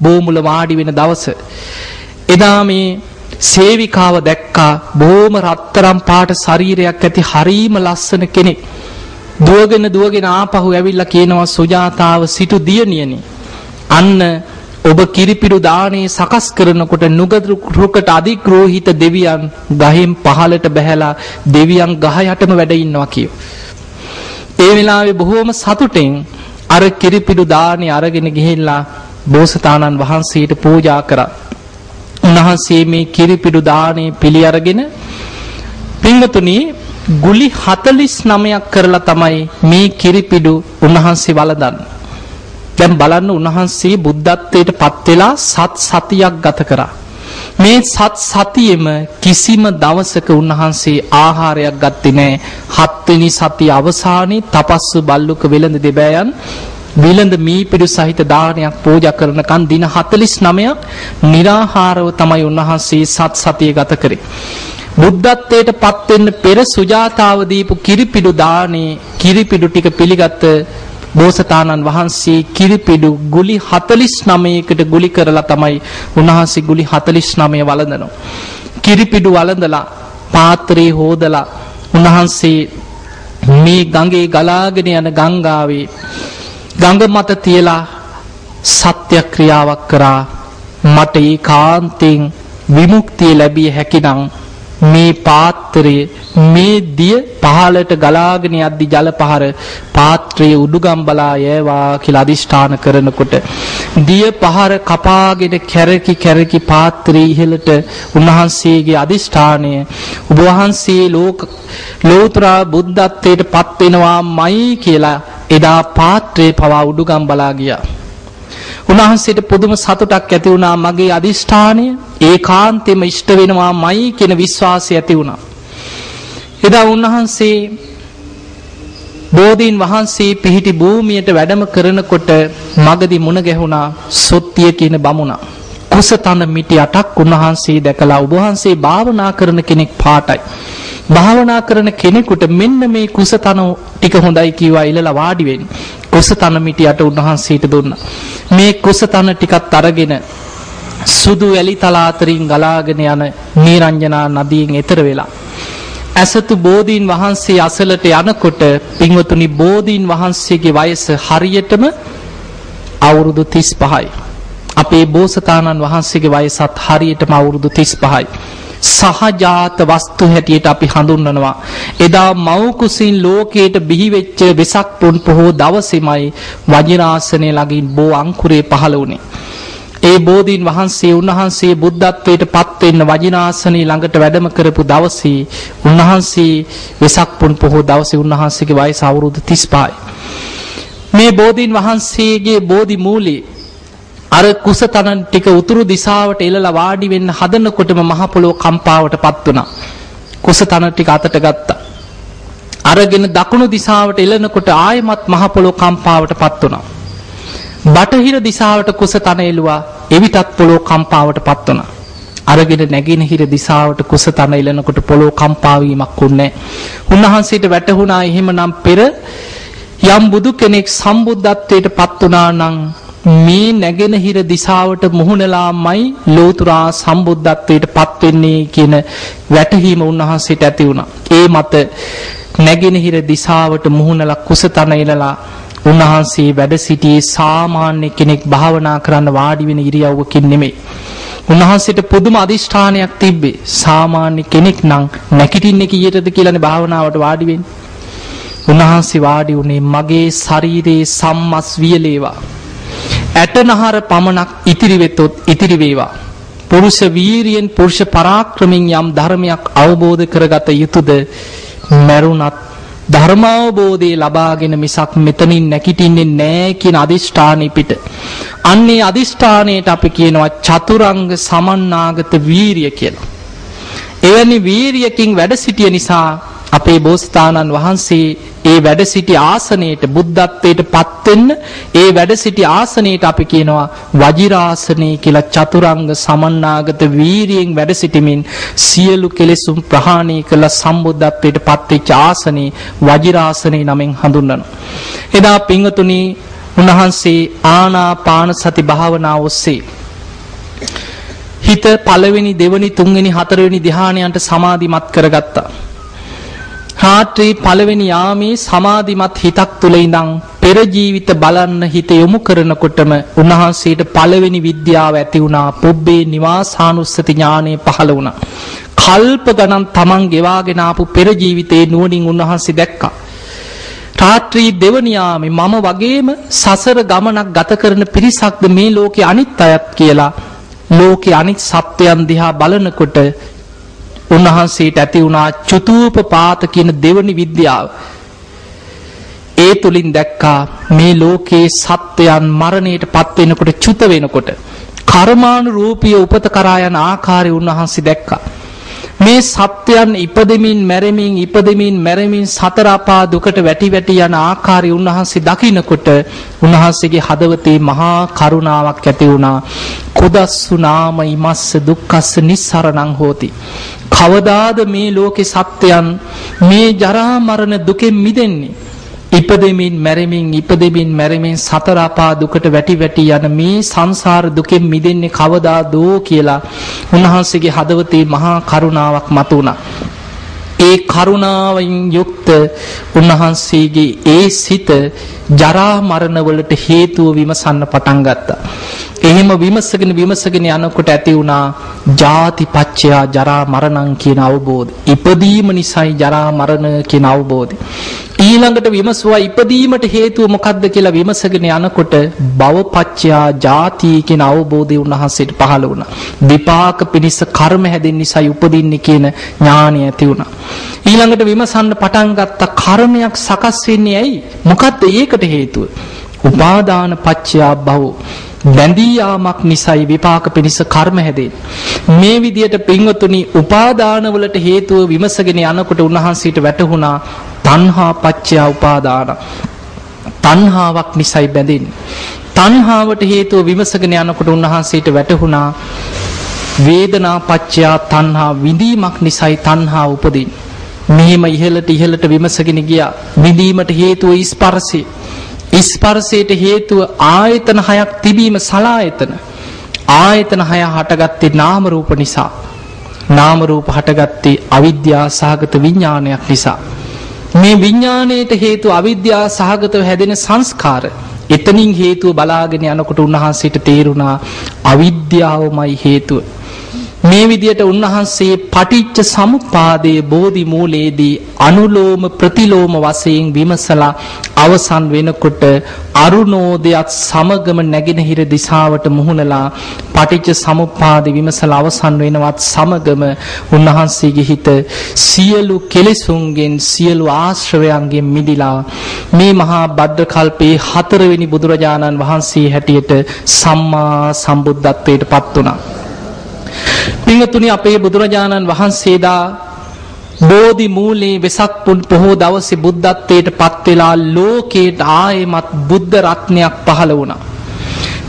බෝමුල වාඩි වෙන දවස. එදා මේ සේවිකාව දැක්කා බොහොම රත්තරම් පාට ශරීරයක් ඇති හරීම ලස්සන කෙනෙක්. දුවගෙන දුවගෙන ආපහු ඇවිල්ලා කියනවා සුජාතාව සිටු දියණියනි. අන්න ඔබ කිරිපිඩු දානේ සකස් කරනකොට නුගදු රුකට අධිග්‍රෝහිත දෙවියන් ගහෙන් පහළට බැහැලා දෙවියන් ගහ යටම වැඩ ඉන්නවා කියෝ. ඒ වෙලාවේ බොහෝම සතුටෙන් අර කිරිපිඩු දානේ අරගෙන ගිහිල්ලා බෝසතාණන් වහන්සේට පූජා කරා. උන්වහන්සේ මේ කිරිපිඩු දානේ පිළි අරගෙන පින්වතුනි ගුලි 49ක් කරලා තමයි මේ කිරිපිඩු උන්වහන්සේ වළඳන්නේ. දැන් බලන්න උන්වහන්සේ බුද්ධත්වයට පත් වෙලා සත් සතියක් ගත කරා. මේ සත් සතියෙම කිසිම දවසක උන්වහන්සේ ආහාරයක් ගත්තේ නැහැ. හත්වෙනි සතිය අවසානයේ තපස්සු බල්ලුක වෙළඳ දෙබෑයන් විලඳ මීපිඩු සහිත දානයක් පූජා කරනකන් දින 49ක් निराහාරව තමයි උන්වහන්සේ සත් සතිය ගත කරේ. බුද්ධත්වයට පත් වෙන්න පෙර සුජාතාව දීපු කිරිපිඩු දානේ කිරිපිඩු ටික පිළිගත් බෝසතාණන් වහන්සේ කිරිපිඩු ගුලි 49කට ගුලි කරලා තමයි උන්වහන්සේ ගුලි 49 වළඳනවා. කිරිපිඩු වළඳලා පාත්‍රේ හොදලා උන්වහන්සේ මේ ගඟේ ගලාගෙන යන ගංගාවේ ගඟ මත තියලා සත්‍යක්‍රියාවක් කරා. මට ඒකාන්තයෙන් විමුක්තිය ලැබිය හැකිනම් මේ පාත්‍රය මේ දිය පහලට ගලාගෙන යද්දි ජල පහර පාත්‍රයේ උඩුගම් බලා යෑවා කියලා අදිෂ්ඨාන කරනකොට දිය පහර කපාගෙන කැරකි කැරකි පාත්‍රයේ ඉහළට උන්වහන්සේගේ අදිෂ්ඨානය ඔබ වහන්සේ ලෝක ලෝතර බුද්ධත්වයට පත් වෙනවාමයි කියලා එදා පාත්‍රයේ පවා උඩුගම් බලා ගියා උන්වහන්සේට පුදුම සතුටක් ඇති වුණා මගේ අදිෂ්ඨානය ඒකාන්තෙම ඉෂ්ට වෙනවාමයි කියන විශ්වාසය ඇති වුණා. එදා උන්වහන්සේ බෝධීන් වහන්සේ පිහිටි භූමියට වැඩම කරනකොට මගදී මුණ ගැහුණා සොත්තිය කියන බමුණා. කුසතන මිටි අටක් උන්වහන්සේ දැකලා ඔබ වහන්සේ භාවනා කරන කෙනෙක් පාටයි. භාවනා කරන කෙනෙකුට මෙන්න මේ කුසතන ටික හොඳයි කිව්වා ඉලලා වාඩි වෙන්න. කුසතන මිටියට උන්වහන්සේට දුන්නා. මේ කුසතන ටිකත් අරගෙන සුදු වැලි තල අතරින් ගලාගෙන යන නීරංජනා නදියෙන් එතර වෙලා ඇසතු බෝධීන් වහන්සේ අසලට යනකොට පින්වතුනි බෝධීන් වහන්සේගේ වයස හරියටම අවුරුදු 35යි. අපේ බෝසතාණන් වහන්සේගේ වයසත් හරියටම අවුරුදු 35යි. සහජාත වස්තු හැටියට අපි හඳුන්වනවා. එදා මව් කුසින් ලෝකයට බිහි වෙච්ච වෙසක් පුන් පොහෝ දවසේමයි වජිරාසනය ළඟින් බෝ අංකුරේ පහළ වුණේ. ඒ බෝධීන් වහන්සේ උන්වහන්සේ බුද්ධත්වයට පත් වෙන්න වජිනාසනී ළඟට වැඩම කරපු දවසේ උන්වහන්සේ වෙසක් පුන් පොහෝ දවසේ උන්වහන්සේගේ වයස අවුරුදු 35යි. මේ බෝධීන් වහන්සේගේ බෝධි මූලයේ අර කුසතනන් ටික උතුරු දිශාවට එළලා වාඩි වෙන්න හදනකොටම මහ පොළොව කම්පාවටපත් වුණා. කුසතන ටික අතට ගත්තා. අරගෙන දකුණු දිශාවට එළනකොට ආයෙමත් මහ පොළොව කම්පාවටපත් වුණා. බටහිර දිශාවට කුසතන එළුවා. එවිටත් පොළොව කම්පාවටපත් වුණා. අරගෙන නැගෙනහිර දිශාවට කුසතන එළනකොට පොළොව කම්පා වීමක් උන්නේ උන්වහන්සේට වැටහුණා එහෙමනම් පෙර යම් බුදු කෙනෙක් සම්බුද්ධත්වයට පත් වුණා නම් මේ නැගෙනහිර දිසාවට මුහුණලාමයි ලෝතුරා සම්බුද්ධත්වයට පත් වෙන්නේ කියන වැටහීම උන්වහන්සේට ඇති වුණා. ඒ මත නැගෙනහිර දිසාවට මුහුණලා කුසතන එලලා උන්වහන්සේ වැඩ සිටියේ සාමාන්‍ය කෙනෙක් භාවනා කරන්න වාඩි වෙන ඉරියව්වකින් නෙමෙයි. උන්වහන්සේට පුදුම අදිෂ්ඨානයක් තිබ්බේ. සාමාන්‍ය කෙනෙක් නම් නැගිටින්නේ කීයටද කියලානේ භාවනාවට වාඩි වෙන්නේ. උන්වහන්සේ වාඩි උනේ මගේ ශරීරයේ සම්මස් වියලේවා. ඇටනහර පමණක් ඉතිරි වෙතොත් ඉතිරි වේවා. පුරුෂ වීරියෙන් පුරුෂ පරාක්‍රමෙන් යම් ධර්මයක් අවබෝධ කරගත යුතුද මරුණත් ධර්මාවබෝධය ලබාගෙන මිසක් මෙතනින් නැගිටින්නේ නැහැ කියන අදිෂ්ඨානෙ පිට. අන්නේ අදිෂ්ඨානයට අපි කියනවා චතුරංග සමන්නාගත වීරිය කියලා. එවැනි වීරියකින් වැඩ සිටිය නිසා අපේ බෝසතාණන් වහන්සේ ඒ වැඩ සිටි ආසනයට බුද්ධත්වයට පත් වෙන්න ඒ වැඩ සිටි ආසනයට අපි කියනවා වජිරාසනේ කියලා චතුරංග සමන්නාගත වීරියෙන් වැඩ සිටමින් සියලු කෙලෙසුම් ප්‍රහාණය කළ සම්බුද්ධත්වයට පත් වෙච්ච ආසනේ වජිරාසනේ නමින් හඳුන්වනවා. එදා පින්වතුනි උන්වහන්සේ ආනාපාන සති භාවනාව ඔස්සේ හිත පළවෙනි දෙවනි තුන්වෙනි හතරවෙනි ධ්‍යානයන්ට සමාධිමත් කරගත්තා. රාත්‍රී පළවෙනි යාමේ සමාධිමත් හිතක් තුල ඉඳන් පෙර ජීවිත බලන්න හිත යොමු කරනකොටම උන්වහන්සේට පළවෙනි විද්‍යාව ඇති වුණා. පුබ්බේ නිවාසානුස්සති ඥානය පහළ වුණා. කල්ප ගණන් තමන් ගෙවාගෙන ආපු පෙර ජීවිතේ නුවණින් උන්වහන්සේ දැක්කා. රාත්‍රී දෙවනි යාමේ මම වගේම සසර ගමනක් ගත කරන පිරිසක්ද මේ ලෝකේ අනිත් අයත් කියලා ලෝකේ අනිත් සත්‍යයන් දිහා බලනකොට උන්වහන්සේට ඇති වුණා චතුූපපාත කියන දෙවනි විද්‍යාව. ඒ තුලින් දැක්කා මේ ලෝකේ සත්‍යයන් මරණයට පත් වෙනකොට චුත වෙනකොට කර්මානුරූපී උපත කරා යන ආකාරය උන්වහන්සේ දැක්කා. මේ සත්‍යයන් ඉපදෙමින් මැරෙමින් ඉපදෙමින් මැරෙමින් සතර අපා දුකට වැටි වැටි යන ආකාරය උන්වහන්සේ දකිනකොට උන්වහන්සේගේ හදවතේ මහා කරුණාවක් ඇති වුණා. කුදස්සු නාම ඉමස්ස දුක්ඛස්ස නිස්සරණං හෝති. කවදාද මේ ලෝකේ සත්‍යයන් මේ ජරා මරණ දුකෙන් මිදෙන්නේ? ඉපදෙමින් මැරෙමින් ඉපදෙමින් මැරෙමින් සතර අපා දුකට වැටි වැටි යන මේ සංසාර දුකෙන් මිදෙන්නේ කවදාදෝ කියලා උන්වහන්සේගේ හදවතේ මහා කරුණාවක් මතුණා. ඒ කරුණාවෙන් යුක්ත උන්වහන්සේගේ ඒ සිත ජරා මරණ වලට හේතුව විමසන්න පටන් ගත්තා. එහෙම විමසගෙන විමසගෙන යනකොට ඇති වුණා ජාති පච්චයා ජරා මරණං කියන අවබෝධය. ඉපදීම නිසායි ජරා මරණ කියන අවබෝධය. ඊළඟට විමසුවා ඉපදීමට හේතුව මොකක්ද කියලා විමසගෙන යනකොට භවපච්චයා ජාති කියන අවබෝධය උන්වහන්සේට පහළ වුණා. විපාක පිණිස කර්ම හැදෙන්න නිසායි උපදින්නේ කියන ඥාණය ඇති වුණා. ඊළඟට විමසන්න පටන් ගත්ත කර්මයක් සකස් වෙන්නේ ඇයි? මොකද්ද ඒකට හේතුව? උපාදාන පච්චයා භවෝ බැඳී යාමක් නිසයි විපාක පිණිස කර්ම හැදෙන්නේ. මේ විදියට පින්වතුනි උපාදාන වලට හේතුව විමසගෙන යනකොට උන්වහන්සේට වැටහුණා තණ්හා පච්චය උපාදාන. තණ්හාවක් නිසයි බැඳෙන්නේ. තණ්හාවට හේතුව විමසගෙන යනකොට උන්වහන්සේට වැටහුණා වේදනා පච්චයා තණ්හා විඳීමක් නිසයි තණ්හා උපදින්නේ. මෙහෙම ඉහළට ඉහළට විමසගෙන ගියා. විඳීමට හේතුව ස්පර්ශය. ස්පර්ශයට හේතුව ආයතන හයක් තිබීම සලායතන. ආයතන හය හටගත්තේ නාම රූප නිසා. නාම රූප හටගත්තේ අවිද්‍යා සහගත විඥානයක් නිසා. මේ විඥාණයට හේතු අවිද්‍යා සහගතව හැදෙන සංස්කාර. එතනින් හේතුව බලාගෙන යනකොට උන්වහන්සේට තේරුණා අවිද්‍යාවමයි හේතුව. මේ විදියට උන්වහන්සේ පටිච්ච සමුප්පාදයේ බෝධි මූලයේදී අනුලෝම ප්‍රතිලෝම වශයෙන් විමසලා අවසන් වෙනකොට අරුණෝදයත් සමගම නැගෙනහිර දිශාවට මුහුණලා පටිච්ච සමුප්පාද විමසලා අවසන් වෙනවත් සමගම උන්වහන්සේගේ හිත සියලු කෙලෙසුන්ගෙන් සියලු ආශ්‍රවයන්ගෙන් මිදිලා මේ මහා බද්ද කල්පේ හතරවෙනි බුදුරජාණන් වහන්සේ හැටියට සම්මා සම්බුද්ධත්වයට පත් වුණා. පිංගතුනි අපේ බුදුරජාණන් වහන්සේදා බෝධි මූලේ වෙසක් පුන් පොහෝ දවසේ බුද්ධත්වයට පත් වෙලා ලෝකයට ආයෙමත් බුද්ධ රත්නයක් පහළ වුණා.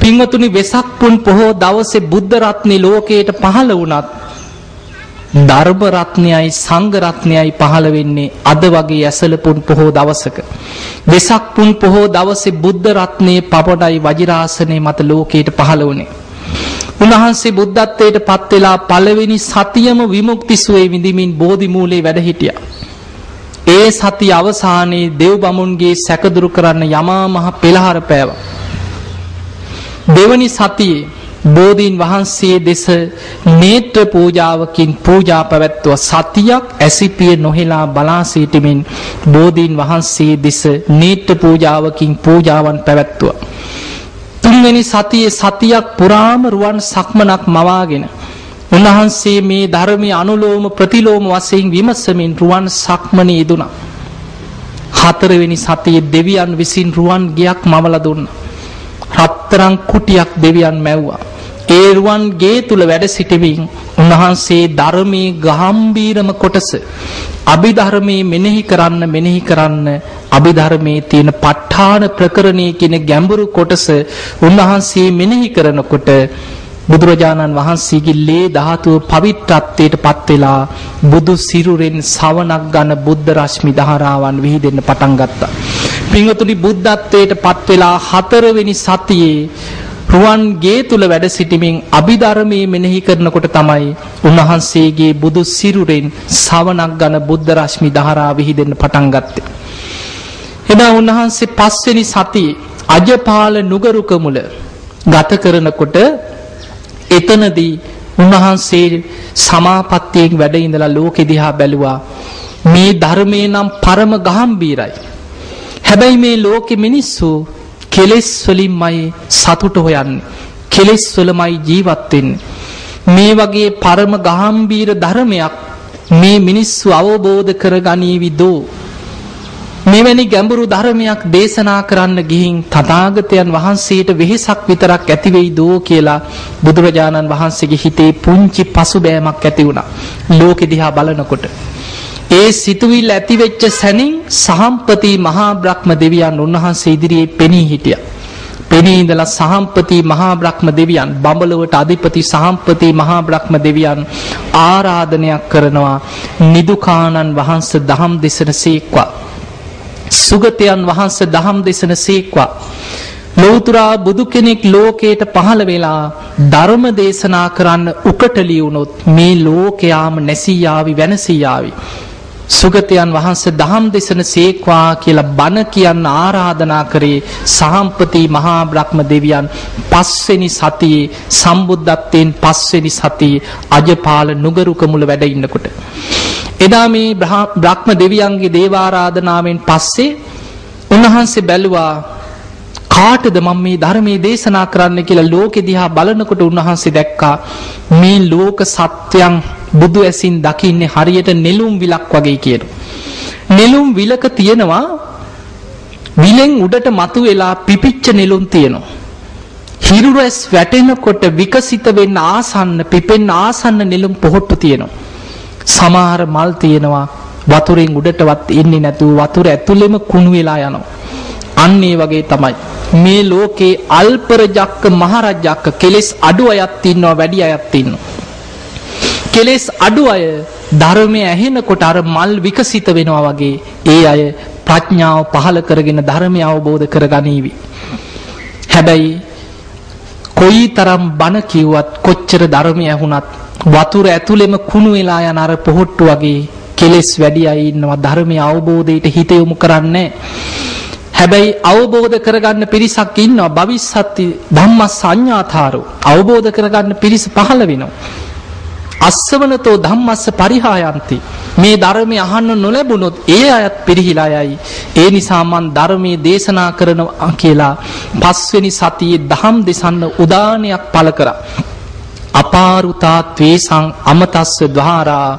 පිංගතුනි වෙසක් පුන් පොහෝ දවසේ බුද්ධ රත්නේ ලෝකයට පහළ වුණත් ධර්ම රත්නයයි සංඝ රත්නයයි පහළ වෙන්නේ අද වගේ ඇසලපුන් පොහෝ දවසක. වෙසක් පුන් පොහෝ දවසේ බුද්ධ රත්නේ පපඩයි වජිරාසනේ මත ලෝකයට පහළ වුණේ. උන්වහන්සේ බුද්ධත්වයට පත් වෙලා පළවෙනි සතියම විමුක්ති සුවේ විඳිමින් බෝධි මූලේ වැඩ හිටියා. ඒ සතිය අවසානයේ දෙව් බමුණගේ සැකදුරු කරන්න යමා මහ පෙළහර පෑවා. දෙවනි සතියේ බෝධීන් වහන්සේ දෙස නේත්‍ර පූජාවකින් පූජා පැවැත්වුව සතියක් ඇසිපිය නොහෙලා බලා සිටමින් බෝධීන් වහන්සේ දෙස නේත්‍ර පූජාවකින් පූජාවන් පැවැත්වුවා. තුන්වෙනි සතියේ සතියක් පුරාම රුවන් සක්මනක් මවාගෙන උන්වහන්සේ මේ ධර්මයේ අනුලෝම ප්‍රතිලෝම වශයෙන් විමසමින් රුවන් සක්මනේ යෙදුණා. හතරවෙනි සතියේ දෙවියන් විසින් රුවන් ගයක් මවලා දුන්නා. රත්තරන් කුටියක් දෙවියන් මැව්වා. ඒ රුවන් ගේ තුල වැඩ සිටමින් උන්වහන්සේ ධර්මයේ ගාම්භීරම කොටස අභිධර්මයේ මෙනෙහි කරන්න මෙනෙහි කරන්න අභිධර්මයේ තියෙන ප ဋ ාණ ප්‍රකරණයේ කියන ගැඹුරු කොටස උන්වහන්සේ මෙනෙහි කරනකොට බුදුරජාණන් වහන්සේගේ ලේ ධාතුව පවිත්‍රත්වයට පත් වෙලා බුදු සිරුරෙන් සවනක් ගන්න බුද්ධ රශ්මි ධාරාවන් විහිදෙන්න පටන් ගත්තා. පින්වතුනි බුද්ධත්වයට පත් වෙලා හතරවෙනි සතියේ රුවන් ගේ තුල වැඩ සිටීමෙන් අභිධර්මයේ මෙනෙහි කරනකොට තමයි උන්වහන්සේගේ බුදු සිරුරෙන් සවනක් ගන බුද්ධ රශ්මි ධාරා විහිදෙන්න පටන් ගත්තේ. එදා උන්වහන්සේ පස්වෙනි සතියේ අජපාල නුගරුක මුල ගත කරනකොට එතනදී උන්වහන්සේ සමාපත්තියෙන් වැඩ ඉඳලා ලෝකෙ දිහා බැලුවා මේ ධර්මයේ නම් පරම ගහම්බීරයි හැබැයි මේ ලෝකෙ මිනිස්සු කෙලෙස් වලින්මයි සතුට හොයන්නේ. කෙලෙස් වලමයි ජීවත් වෙන්නේ. මේ වගේ පරම ගහම්බීර ධර්මයක් මේ මිනිස්සු අවබෝධ කරගනීවි දෝ මෙවැනි ගැඹුරු ධර්මයක් දේශනා කරන්න ගිහින් තථාගතයන් වහන්සේට වෙහෙසක් විතරක් ඇති වෙයි දෝ කියලා බුදුරජාණන් වහන්සේගේ හිතේ පුංචි පසුබෑමක් ඇති වුණා. ලෝකෙ දිහා බලනකොට ඒ සිතුවිල්ල ඇති වෙච්ච සැනින් සහම්පති මහා බ්‍රහ්ම දෙවියන් උන්වහන්සේ ඉදිරියේ පෙනී හිටියා. පෙනී ඉඳලා සහම්පති මහා බ්‍රහ්ම දෙවියන් බඹලවට අධිපති සහම්පති මහා බ්‍රහ්ම දෙවියන් ආරාධනයක් කරනවා නිදුකානන් වහන්සේ දහම් දෙසන සීක්වා. සුගතයන් වහන්සේ දහම් දෙසන සීක්වා. ලෝතුරා බුදු කෙනෙක් ලෝකයට පහළ වෙලා ධර්ම දේශනා කරන්න උකට ලියුණොත් මේ ලෝකයාම නැසී යාවි වෙනසී යාවි. සුගතයන් වහන්සේ දහම් දෙසන සේක්වා කියලා බණ කියන්න ආරාධනා කරේ සහම්පති මහා බ්‍රහ්ම දෙවියන් පස්වෙනි සතියේ සම්බුද්ධත්වයෙන් පස්වෙනි සතියේ අජපාල නුගරුක මුල වැඩ ඉන්නකොට. එදා මේ බ්‍රහ්ම දෙවියන්ගේ දේවාරාධනාවෙන් පස්සේ උන්වහන්සේ බැලුවා කාටද මම මේ ධර්මයේ දේශනා කරන්න කියලා ලෝකෙ දිහා බලනකොට උන්වහන්සේ දැක්කා මේ ලෝක සත්‍යයන් බුදු ඇසින් දකින්නේ හරියට නෙළුම් විලක් වගේ කියන. නෙළුම් විලක තියෙනවා විලෙන් උඩට මතු වෙලා පිපිච්ච නෙළුම් තියෙනවා. හිරුරැස් වැටෙනකොට විකසිත වෙන්න ආසන්න පිපෙන්න ආසන්න නෙළුම් පොහොට්ටු තියෙනවා. සමහර මල් තියෙනවා වතුරෙන් උඩටවත් එන්නේ නැතුව වතුර ඇතුළෙම කුණු වෙලා යනවා. අන්න ඒ වගේ තමයි. මේ ලෝකේ අල්පරජක්ක මහරජක්ක කෙලෙස් අඩු අයත් ඉන්නවා වැඩි අයත් ඉන්නවා. කෙලෙස් අඩු අය ධර්මය ඇහෙනකොට අර මල් විකසිත වෙනවා වගේ ඒ අය ප්‍රඥාව පහළ කරගෙන ධර්මය අවබෝධ කරගනීවි. හැබැයි කොයි තරම් බණ කිව්වත් කොච්චර ධර්මය ඇහුණත් වතුර ඇතුළෙම කුණු වෙලා යන අර පොහොට්ටු වගේ කෙලෙස් වැඩි අය ඉන්නවා. ධර්මය අවබෝධයට හිත යොමු කරන්නේ හැබැයි අවබෝධ කරගන්න පිරිසක් ඉන්නවා. භවිස්සත්ති ධම්ම සංඥාතාරෝ අවබෝධ කරගන්න පිරිස පහළ වෙනවා. අස්සවනතෝ ධම්මස්ස පරිහායන්ති. මේ ධර්මය අහන්න නොලැබුණොත් ඒ අයත් පිරිහිලා යයි. ඒ නිසා මන් ධර්මයේ දේශනා කරනවා කියලා පස්වෙනි සතියේ දහම් දෙසන්න උදානයක් පළ කරා. අපාරුතා ත්වේසං අමතස්ස ద్వාරා